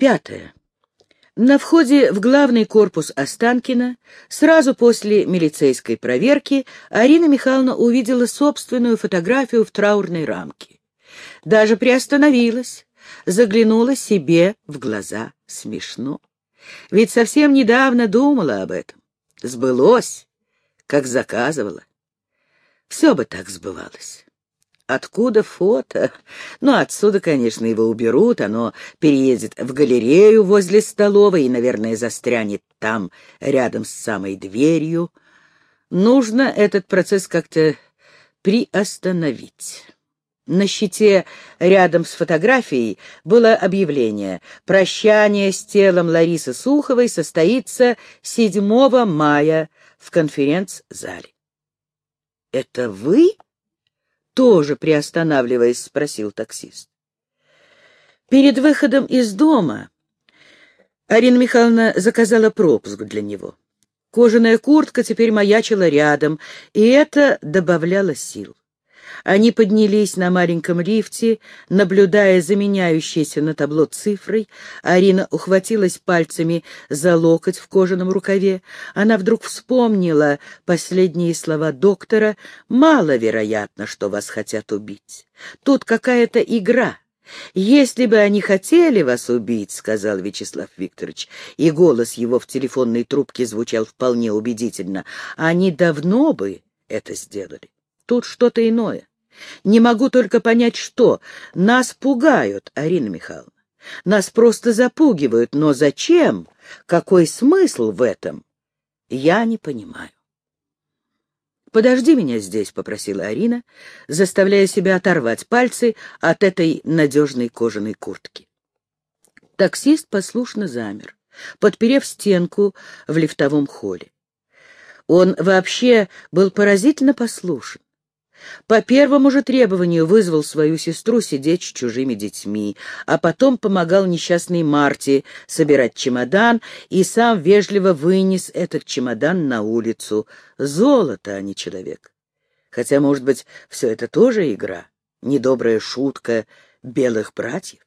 Пятое. На входе в главный корпус Останкина сразу после милицейской проверки Арина Михайловна увидела собственную фотографию в траурной рамке. Даже приостановилась, заглянула себе в глаза. Смешно. Ведь совсем недавно думала об этом. Сбылось, как заказывала. Все бы так сбывалось. Откуда фото? Ну, отсюда, конечно, его уберут, оно переедет в галерею возле столовой и, наверное, застрянет там, рядом с самой дверью. Нужно этот процесс как-то приостановить. На щите рядом с фотографией было объявление «Прощание с телом Ларисы Суховой состоится 7 мая в конференц-зале». «Это вы?» Тоже приостанавливаясь, спросил таксист. Перед выходом из дома Арина Михайловна заказала пропуск для него. Кожаная куртка теперь маячила рядом, и это добавляло сил. Они поднялись на маленьком лифте, наблюдая за меняющейся на табло цифрой. Арина ухватилась пальцами за локоть в кожаном рукаве. Она вдруг вспомнила последние слова доктора. «Маловероятно, что вас хотят убить. Тут какая-то игра». «Если бы они хотели вас убить, — сказал Вячеслав Викторович, и голос его в телефонной трубке звучал вполне убедительно, — они давно бы это сделали. Тут что-то иное. Не могу только понять, что. Нас пугают, Арина Михайловна. Нас просто запугивают. Но зачем? Какой смысл в этом? Я не понимаю. «Подожди меня здесь», — попросила Арина, заставляя себя оторвать пальцы от этой надежной кожаной куртки. Таксист послушно замер, подперев стенку в лифтовом холле. Он вообще был поразительно послушен. По первому же требованию вызвал свою сестру сидеть с чужими детьми, а потом помогал несчастной Марте собирать чемодан и сам вежливо вынес этот чемодан на улицу. Золото, а не человек. Хотя, может быть, все это тоже игра, недобрая шутка белых братьев.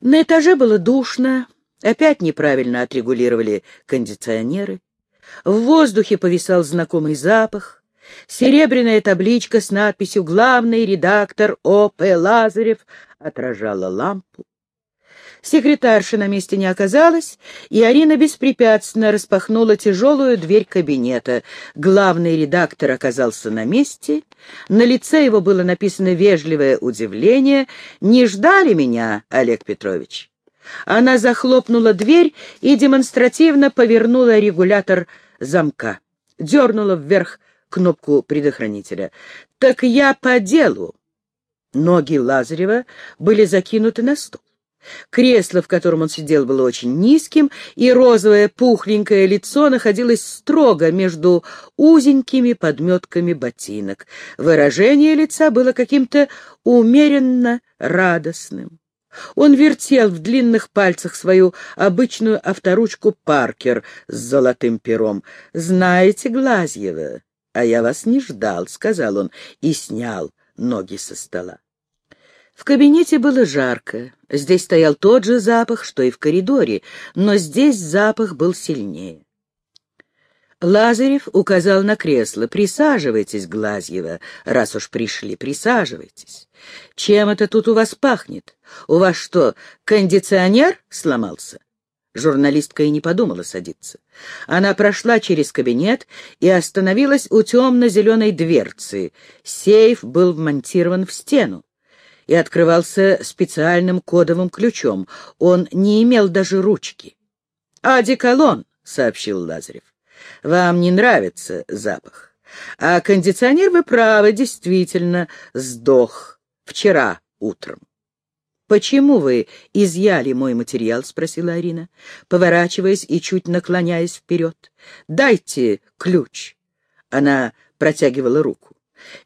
На этаже было душно, опять неправильно отрегулировали кондиционеры. В воздухе повисал знакомый запах, Серебряная табличка с надписью «Главный редактор О.П. Лазарев» отражала лампу. Секретарши на месте не оказалось, и Арина беспрепятственно распахнула тяжелую дверь кабинета. Главный редактор оказался на месте. На лице его было написано вежливое удивление. «Не ждали меня, Олег Петрович?» Она захлопнула дверь и демонстративно повернула регулятор замка. Дернула вверх кнопку предохранителя. «Так я по делу!» Ноги Лазарева были закинуты на стол. Кресло, в котором он сидел, было очень низким, и розовое пухленькое лицо находилось строго между узенькими подметками ботинок. Выражение лица было каким-то умеренно радостным. Он вертел в длинных пальцах свою обычную авторучку Паркер с золотым пером. «Знаете, Глазьева, «А я вас не ждал», — сказал он и снял ноги со стола. В кабинете было жарко. Здесь стоял тот же запах, что и в коридоре, но здесь запах был сильнее. Лазарев указал на кресло. «Присаживайтесь, Глазьева, раз уж пришли, присаживайтесь. Чем это тут у вас пахнет? У вас что, кондиционер сломался?» Журналистка и не подумала садиться. Она прошла через кабинет и остановилась у темно-зеленой дверцы. Сейф был вмонтирован в стену и открывался специальным кодовым ключом. Он не имел даже ручки. «Одеколон», — сообщил Лазарев. «Вам не нравится запах. А кондиционер, вы правы, действительно сдох вчера утром. «Почему вы изъяли мой материал?» — спросила Арина, поворачиваясь и чуть наклоняясь вперед. «Дайте ключ». Она протягивала руку.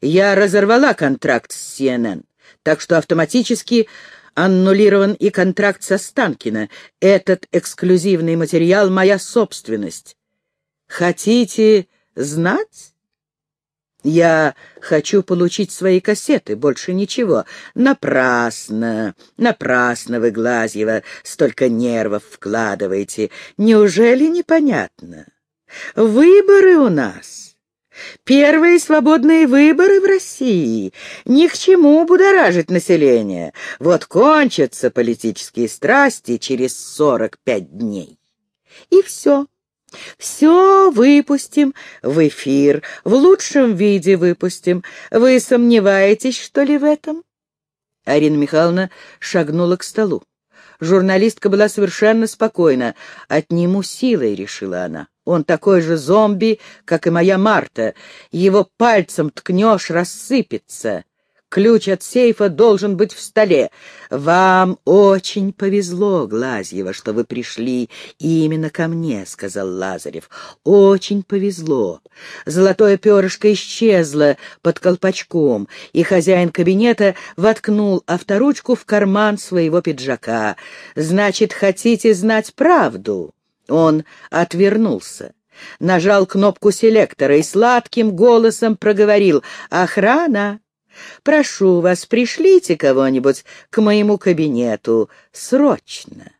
«Я разорвала контракт с CNN, так что автоматически аннулирован и контракт со Станкина. Этот эксклюзивный материал — моя собственность. Хотите знать?» Я хочу получить свои кассеты, больше ничего. Напрасно, напрасно вы, Глазьева, столько нервов вкладываете. Неужели непонятно? Выборы у нас. Первые свободные выборы в России. Ни к чему будоражить население. Вот кончатся политические страсти через сорок пять дней. И все. Все выпустим в эфир, в лучшем виде выпустим. Вы сомневаетесь, что ли, в этом? Арина Михайловна шагнула к столу. Журналистка была совершенно спокойна. «Отниму силой», — решила она. «Он такой же зомби, как и моя Марта. Его пальцем ткнешь — рассыпется». Ключ от сейфа должен быть в столе. Вам очень повезло, Глазьева, что вы пришли именно ко мне, — сказал Лазарев. Очень повезло. Золотое перышко исчезло под колпачком, и хозяин кабинета воткнул авторучку в карман своего пиджака. Значит, хотите знать правду? Он отвернулся нажал кнопку селектора и сладким голосом проговорил «Охрана! Прошу вас, пришлите кого-нибудь к моему кабинету. Срочно.